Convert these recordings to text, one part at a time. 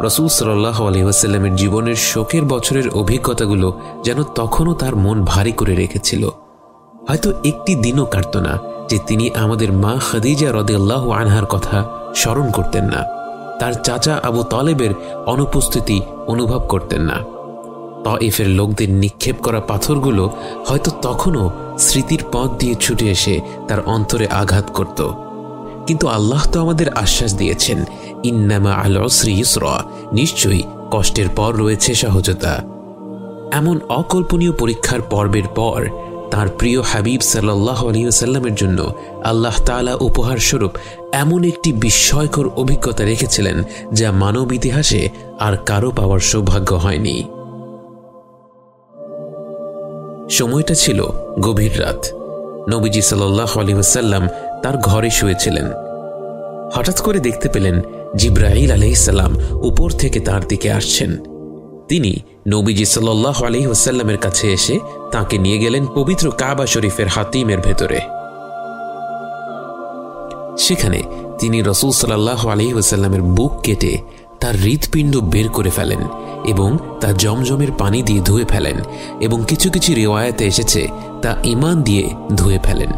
রসুল সাল্লাহ আলহিহাস্লামের জীবনের শোকের বছরের অভিজ্ঞতাগুলো যেন তখনও তার মন ভারী করে রেখেছিল। হয়তো একটি দিনও কাটত না যে তিনি আমাদের মা খাদিজা রদেল্লাহ আনহার কথা স্মরণ করতেন না। তার চাচা আবু তলেবের অনুপস্থিতি অনুভব করতেন না। তফের লোকদের নিক্ষেপ করা পাথরগুলো হয়তো তখনও স্মৃতির পথ দিয়ে ছুটে এসে তার অন্তরে আঘাত করত। কিন্তু আল্লাহ তো আমাদের আশ্বাস দিয়েছেন ইন্নামা আল অশ্রী ইসরা, নিশ্চয়ই কষ্টের পর রয়েছে সহজতা। এমন অকল্পনীয় পরীক্ষার পর্বের পর তার প্রিয় হাবিব সাল্লাহ আলিয়াল্লামের জন্য আল্লাহ তালা উপহার স্বরূপ এমন একটি বিস্ময়কর অভিজ্ঞতা রেখেছিলেন যা মানব ইতিহাসে আর কারও পাওয়ার সৌভাগ্য হয়নি। সময়টা ছিল গভীর রাত। নবীজি সাল্লাহ আলিহাসাল্লাম তার ঘরে শুয়েছিলেন। হঠাৎ করে দেখতে পেলেন জিব্রাহিল আলহিসাল্লাম উপর থেকে তার দিকে আসছেন। তিনি নবীজি সাল্লাহ আলহি ওসাল্লামের কাছে এসে তাকে নিয়ে গেলেন পবিত্র কাবা শরীফের হাতিমের ভেতরে। সেখানে তিনি রসুল সাল্লাহ আলহি ওসাল্লামের বুক কেটে তার হৃৎপিণ্ড বের করে ফেলেন এবং তা জমজমের পানি দিয়ে ধুয়ে ফেলেন এবং কিছু কিছু রেওয়ায়তে এসেছে তা ইমান দিয়ে ধুয়ে ফেলেন।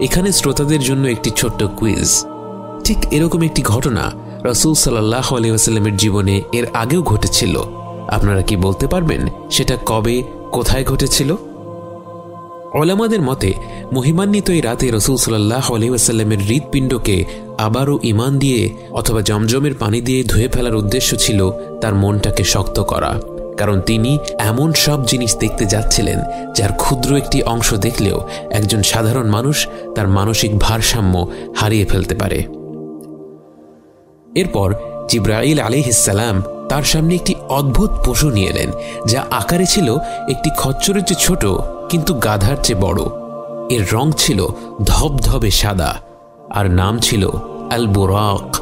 এখানে শ্রোতাদের জন্য একটি ছোট্ট কুইজ। ঠিক এরকম একটি ঘটনা রসুল সাল্লাহ আলিয়াস্লামের জীবনে এর আগেও ঘটেছিল। আপনারা কি বলতে পারবেন সেটা কবে, কোথায় ঘটেছিল? ওলামাদের মতে, মহিমান্বিত এই রাতে রসুল সাল্লাহ আলহিউসাল্লামের হৃৎপিণ্ডকে আবারও ইমান দিয়ে অথবা জমজমের পানি দিয়ে ধুয়ে ফেলার উদ্দেশ্য ছিল তার মনটাকে শক্ত করা। কারণ তিনি এমন সব জিনিস দেখতে যাচ্ছিলেন, যার ক্ষুদ্র একটি অংশ দেখলেও একজন সাধারণ মানুষ তার মানসিক ভারসাম্য হারিয়ে ফেলতে পারে। এরপর জিব্রাইল আলিহিসাল্লাম তার সামনে একটি অদ্ভুত পশু নিয়ে এলেন, যা আকারে ছিল একটি খচ্চরের চেয়ে ছোট, কিন্তু গাধার চেয়ে বড়। এর রং ছিল ধবধবে সাদা, আর নাম ছিল আল বুরাক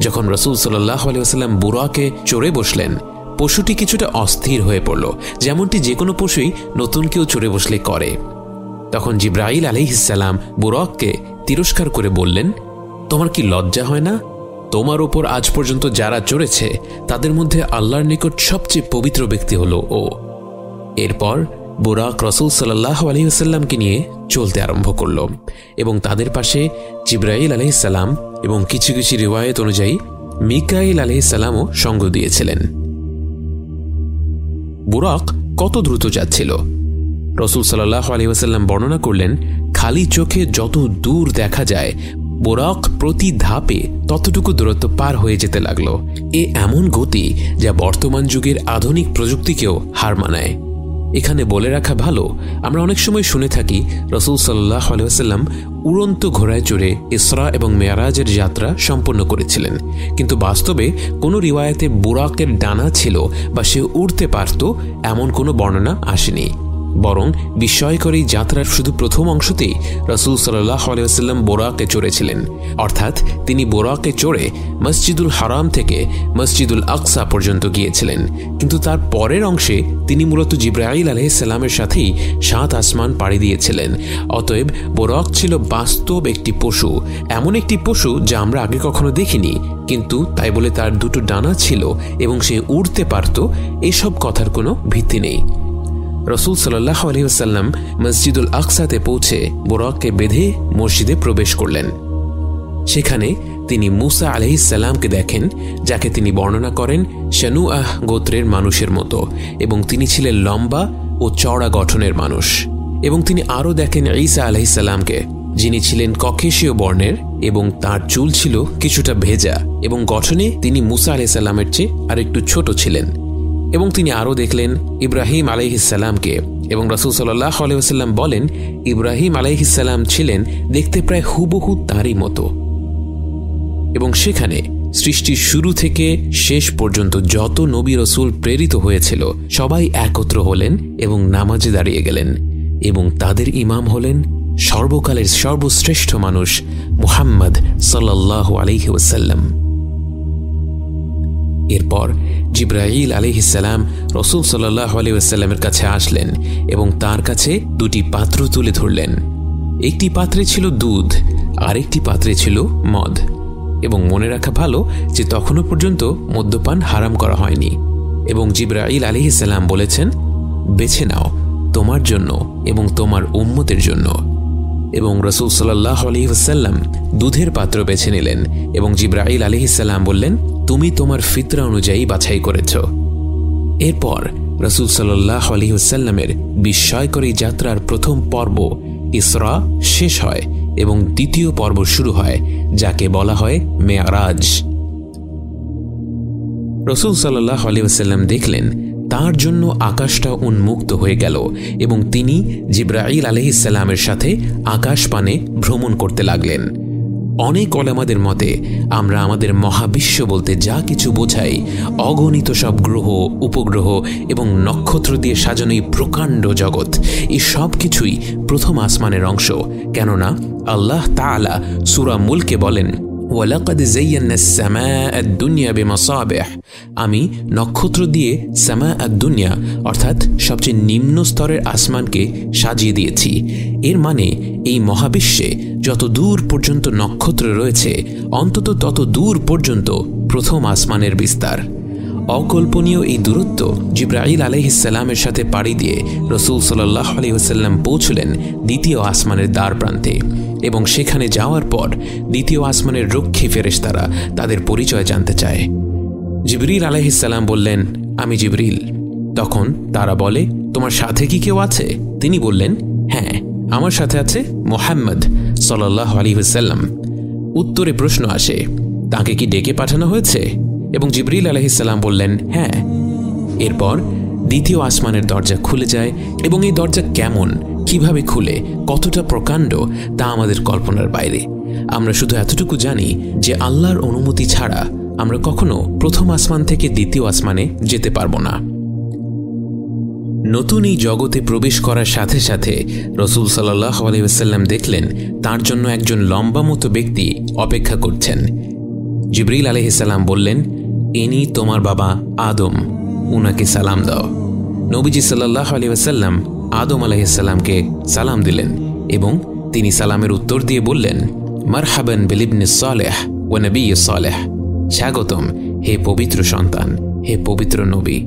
যখন রসুল সাল্লাহ আলিয়াস্লাম বুরাকে চড়ে বসলেন পশুটি কিছুটা অস্থির হয়ে পড়ল, যেমনটি যে কোনো পশুই নতুন কেউ চড়ে বসলে করে। তখন জিব্রাইল আলিহিসাল্লাম বুরককে তিরস্কার করে বললেন, তোমার কি লজ্জা হয় না? তোমার ওপর আজ পর্যন্ত যারা চড়েছে, তাদের মধ্যে আল্লাহর নিকট সবচেয়ে পবিত্র ব্যক্তি হল ও। এরপর বুরাক রসুল সাল্লাহ আলহিহাস্লামকে নিয়ে চলতে আরম্ভ করল এবং তাদের পাশে জিব্রাইল আলহিসাল্লাম এবং কিছু কিছু রিওয়ায়ত অনুযায়ী মিকাইল আলহিসাল্লামও সঙ্গ দিয়েছিলেন। বুরাক কত দ্রুত যাচ্ছিল? রসুল সাল্লাহ আলহিহাস্লাম বর্ণনা করলেন, খালি চোখে যত দূর দেখা যায় বোরাক প্রতি ধাপে ততটুকু দূরত্ব পার হয়ে যেতে লাগল। এ এমন গতি যা বর্তমান যুগের আধুনিক প্রযুক্তিকেও হার মানায়। এখানে বলে রাখা ভালো, আমরা অনেক সময় শুনে থাকি, রসুল সাল্লাহ আলহাম উড়ন্ত ঘোড়ায় চড়ে ইসরা এবং মেয়ারাজের যাত্রা সম্পন্ন করেছিলেন। কিন্তু বাস্তবে কোনো রিওয়ায়তে বুরাকের ডানা ছিল বা সে উড়তে পারত, এমন কোনো বর্ণনা আসেনি। বরং বিস্ময়কর এই যাত্রার শুধু প্রথম অংশতেই রসুল সাল্লাহ আলাইসাল্লাম বোরাকে চড়েছিলেন। অর্থাৎ তিনি বোরাকে চড়ে মসজিদুল হারাম থেকে মসজিদুল আকসা পর্যন্ত গিয়েছিলেন। কিন্তু তার পরের অংশে তিনি মূলত জিব্রাইল আলহিসাল্লামের সাথেই সাত আসমান পাড়ি দিয়েছিলেন। অতএব বোরক ছিল বাস্তব একটি পশু, এমন একটি পশু যা আমরা আগে কখনো দেখিনি। কিন্তু তাই বলে তার দুটো ডানা ছিল এবং সে উড়তে পারত, এসব কথার কোনো ভিত্তি নেই। রসুল সাল্লাহ আলহিউসাল্লাম মসজিদুল আকসাতে পৌঁছে বোরককে বেঁধে মসজিদে প্রবেশ করলেন। সেখানে তিনি মুসা আলহিসাল্লামকে দেখেন, যাকে তিনি বর্ণনা করেন শানু আহ গোত্রের মানুষের মতো এবং তিনি ছিলেন লম্বা ও চড়া গঠনের মানুষ। এবং তিনি আরও দেখেন ঈসা আলহিসাল্লামকে যিনি ছিলেন ককেশীয় বর্ণের এবং তার চুল ছিল কিছুটা ভেজা এবং গঠনে তিনি মুসা আলাইসাল্লামের চেয়ে আর একটু ছোট ছিলেন। এবং তিনি আরও দেখলেন ইব্রাহিম আলাইহিসাল্লামকে এবং রসুল সাল্লাহ আলহিহাল্লাম বলেন, ইব্রাহিম আলাইহিসাল্লাম ছিলেন দেখতে প্রায় হুবহু তাঁরই মতো। এবং সেখানে সৃষ্টির শুরু থেকে শেষ পর্যন্ত যত নবী রসুল প্রেরিত হয়েছিল, সবাই একত্র হলেন এবং নামাজে দাঁড়িয়ে গেলেন। এবং তাদের ইমাম হলেন সর্বকালের সর্বশ্রেষ্ঠ মানুষ মুহাম্মদ সাল্লাহ আলহি ওসাল্লাম এরপর জিব্রাহিল আলিহিসাল্লাম রসুল সাল্লাহ আলিউসাল্লামের কাছে আসলেন এবং তার কাছে দুটি পাত্র তুলে ধরলেন। একটি পাত্রে ছিল দুধ, আরেকটি পাত্রে ছিল মদ। এবং মনে রাখা ভালো যে তখনও পর্যন্ত মদ্যপান হারাম করা হয়নি। এবং জিব্রাইল আলী ইসাল্লাম বলেছেন, বেছে নাও তোমার জন্য এবং তোমার উম্মতের জন্য। এবং রসুল সাল্লাহ আলহিহাসাল্লাম দুধের পাত্র বেছে নিলেন এবং জিব্রাইল আলহিসাল্লাম বললেন তুমি তোমার ফিতরা অনুযায়ী বাছাই করেছ। এরপর রসুল সাল্লাহ আলহিহাসাল্লামের বিস্ময়করী যাত্রার প্রথম পর্ব ইসরা শেষ হয় এবং দ্বিতীয় পর্ব শুরু হয়, যাকে বলা হয় মেয়ারাজ। রসুল সাল্লাহ আলিউসাল্লাম দেখলেন, তার জন্য আকাশটা উন্মুক্ত হয়ে গেল এবং তিনি জিব্রাইল আলহিসাল্লামের সাথে আকাশপানে ভ্রমণ করতে লাগলেন। অনেক অলামাদের মতে, আমরা আমাদের মহাবিশ্ব বলতে যা কিছু বোঝাই, অগণিত সব গ্রহ, উপগ্রহ এবং নক্ষত্র দিয়ে সাজানো এই প্রকাণ্ড জগৎ, এই সব কিছুই প্রথম আসমানের অংশ। কেননা আল্লাহ তালা সুরা মুলকে বলেন ওয়ালাকাদ জাইয়ান্না সামা দুনিয়া বেমাসাবেহ আমি নক্ষত্র দিয়ে সামা দুনিয়া, অর্থাৎ সবচেয়ে নিম্ন স্তরের আসমানকে সাজিয়ে দিয়েছি। এর মানে এই মহাবিশ্বে যত দূর পর্যন্ত নক্ষত্র রয়েছে, অন্তত তত দূর পর্যন্ত প্রথম আসমানের বিস্তার। অকল্পনীয় এই দূরত্ব জিব্রাইল আলহিসাল্লামের সাথে পাড়ি দিয়ে রসুল সাল্লাহ আলহিহাল্লাম পৌঁছলেন দ্বিতীয় আসমানের দ্বার প্রান্তে। এবং সেখানে যাওয়ার পর দ্বিতীয় আসমানের রক্ষী ফেরেশতারা তাদের পরিচয় জানতে চায়। জিবরিল আলহিসাল্লাম বললেন, আমি জিবরিল। তখন তারা বলে, তোমার সাথে কি কেউ আছে? তিনি বললেন হ্যাঁ আমার সাথে আছে মোহাম্মদ সাল্লাহ আলী উত্তরে প্রশ্ন আসে, তাকে কি ডেকে পাঠানো হয়েছে? এবং জিবরিল আলহিসাল্লাম বললেন হ্যাঁ। এরপর দ্বিতীয় আসমানের দরজা খুলে যায় এবং এই দরজা কেমন, কীভাবে খুলে, কতটা প্রকাণ্ড, তা আমাদের কল্পনার বাইরে। আমরা শুধু এতটুকু জানি যে আল্লাহর অনুমতি ছাড়া আমরা কখনো প্রথম আসমান থেকে দ্বিতীয় আসমানে যেতে পারব না। নতুন এই জগতে প্রবেশ করার সাথে সাথে রসুল সাল্লাহ আলাইসাল্লাম দেখলেন, তার জন্য একজন লম্বা মতো ব্যক্তি অপেক্ষা করছেন। জিবরিল আলহিসাল্লাম বললেন ইনি তোমার বাবা আদম, উনাকে সালাম দাও। নবীজি সাল্লাহ আলিয়াসাল্লাম আদম আলাইসাল্লামকে সালাম দিলেন এবং তিনি সালামের উত্তর দিয়ে বললেন, মারহাবেন বিলিবনে সালেহ ও নবী সালেহ। স্বাগতম, হে পবিত্র সন্তান, হে পবিত্র নবী।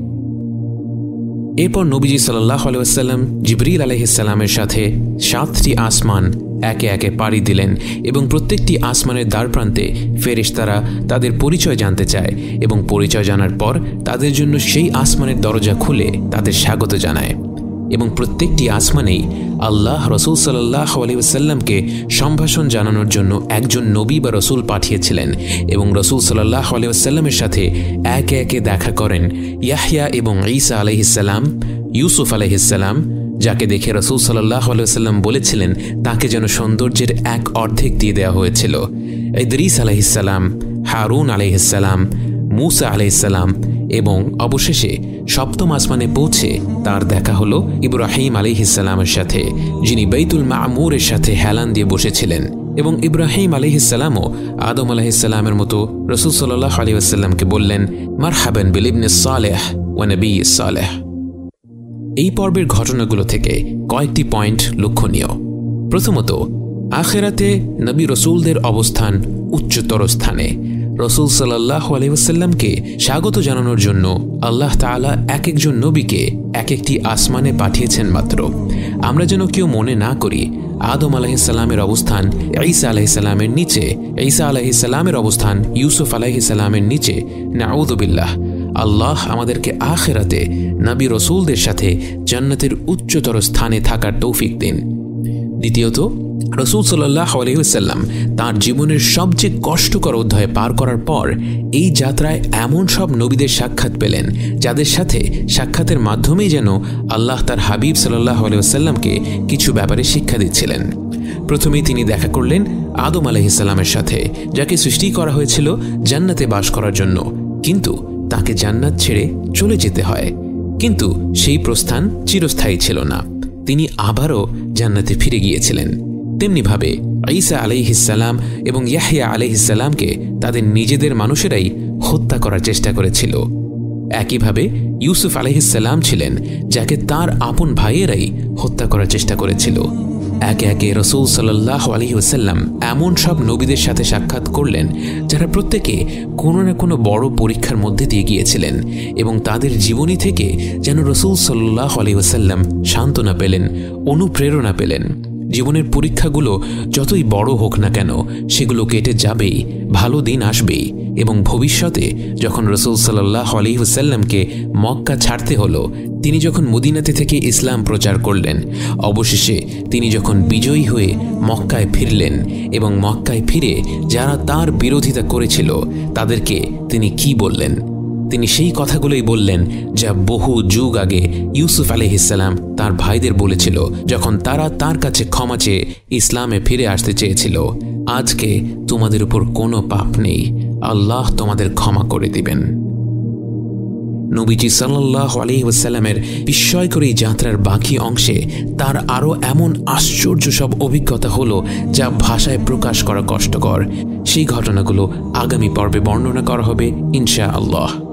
এরপর নবীজি সাল্লাহ আলাইসাল্লাম জিবরিল আলহিসাল্লামের সাথে সাতটি আসমান একে একে পাড়ি দিলেন এবং প্রত্যেকটি আসমানের দ্বার প্রান্তে ফেরিস্তারা তাদের পরিচয় জানতে চায় এবং পরিচয় জানার পর তাদের জন্য সেই আসমানের দরজা খুলে তাদের স্বাগত জানায়। এবং প্রত্যেকটি আসমানেই আল্লাহ রসুল সাল্লাহ আলিউসাল্লামকে সম্ভাষণ জানানোর জন্য একজন নবী বা রসুল পাঠিয়েছিলেন এবং রসুল সাল্লাহ আলিউসাল্লামের সাথে একে একে দেখা করেন। ইয়াহিয়া এবং ঈসা আলহিসাল্লাম ইউসুফ আলহিসাল্লাম যাকে দেখে রসুল সাল্লাহ আলাইসাল্লাম বলেছিলেন, তাকে যেন সৌন্দর্যের এক অর্ধেক দিয়ে দেওয়া হয়েছিল। ইদরিস আলহিসাল্লাম হারুন আলহিসাল্লাম মুসা আলহিসাল্লাম এবং অবশেষে সপ্তম আসমানে পৌঁছে তার দেখা হলো ইব্রাহিম আলিহিসাল্লামের সাথে, যিনি বেতুল মামুরের সাথে হেলান দিয়ে বসেছিলেন এবং ইব্রাহিম আলিহিসাল্লামও আদম আলাহিসাল্লামের মতো রসুল সাল্লাহ আলিউসাল্লামকে বললেন মার হাবেন বিলিবনে সালেহ ওয়ানবী সালেহ। এই পর্বের ঘটনাগুলো থেকে কয়েকটি পয়েন্ট লক্ষণীয়। প্রথমত, আখেরাতে নবী রসুলদের অবস্থান উচ্চতর স্থানে। রসুল সাল্লাহ আলহিউসাল্লামকে স্বাগত জানানোর জন্য আল্লাহ তালা এক একজন নবীকে এক একটি আসমানে পাঠিয়েছেন মাত্র। আমরা যেন কেউ মনে না করি, আদম আলাহিসাল্লামের অবস্থান ঈসা আলাহিসাল্লামের নিচে। ঈসা আলাহিসাল্লামের অবস্থান ইউসুফ আলাহিসাল্লামের নিচে। নাউদুবিল্লাহ আল্লাহ আমাদেরকে আখেরাতে নবী রসুলদের সাথে জান্নাতের উচ্চতর স্থানে থাকার তৌফিক দিন। দ্বিতীয়ত, রসুল সাল্লাহ আলহিসাল্লাম তাঁর জীবনের সবচেয়ে কষ্টকর অধ্যায় পার করার পর এই যাত্রায় এমন সব নবীদের সাক্ষাৎ পেলেন, যাদের সাথে সাক্ষাতের মাধ্যমেই যেন আল্লাহ তার হাবিব সাল্লাহ আলহিসাল্লামকে কিছু ব্যাপারে শিক্ষা দিচ্ছিলেন। প্রথমেই তিনি দেখা করলেন আদম আলহিসাল্লামের সাথে, যাকে সৃষ্টি করা হয়েছিল জান্নাতে বাস করার জন্য। কিন্তু তাকে জান্নাত ছেড়ে চলে যেতে হয়। কিন্তু সেই প্রস্থান চিরস্থায়ী ছিল না। তিনি আবারও জান্নাতে ফিরে গিয়েছিলেন। তেমনিভাবে ঈসা আলাইহিসাল্লাম এবং ইয়াহিয়া আলাইহিসাল্লামকে তাদের নিজেদের মানুষেরাই হত্যা করার চেষ্টা করেছিল। একইভাবে ইউসুফ আলাইহিসাল্লাম ছিলেন, যাকে তার আপন ভাইয়েরাই হত্যা করার চেষ্টা করেছিল। একে একে রসুল সাল্লাহ আলী ওসাল্লাম এমন সব নবীদের সাথে সাক্ষাৎ করলেন, যারা প্রত্যেকে কোনো না কোনো বড় পরীক্ষার মধ্যে দিয়ে গিয়েছিলেন এবং তাদের জীবনী থেকে যেন রসুল সাল্লাহ আলী ওসাল্লাম সান্ত্বনা পেলেন, অনুপ্রেরণা পেলেন। জীবনের পরীক্ষাগুলো যতই বড় হোক না কেন, সেগুলো কেটে যাবেই, ভালো দিন আসবেই। এবং ভবিষ্যতে যখন রসুল সাল্লাহ আলহিহসাল্লামকে মক্কা ছাড়তে হলো, তিনি যখন মদিনাতে থেকে ইসলাম প্রচার করলেন, অবশেষে তিনি যখন বিজয়ী হয়ে মক্কায় ফিরলেন এবং মক্কায় ফিরে যারা তার বিরোধিতা করেছিল, তাদেরকে তিনি কি বললেন? তিনি সেই কথাগুলোই বললেন যা বহু যুগ আগে ইউসুফ আলহিসাল্লাম তার ভাইদের বলেছিল যখন তারা তার কাছে ক্ষমা চেয়ে ইসলামে ফিরে আসতে চেয়েছিল। আজকে তোমাদের উপর কোনো পাপ নেই। আল্লাহ তোমাদের ক্ষমা করে দিবেন। নবীজি সাল্লাহ আলহিউসাল্লামের বিস্ময়কর যাত্রার বাকি অংশে তার আরও এমন আশ্চর্য সব অভিজ্ঞতা হলো যা ভাষায় প্রকাশ করা কষ্টকর। সেই ঘটনাগুলো আগামী পর্বে বর্ণনা করা হবে ইনশা আল্লাহ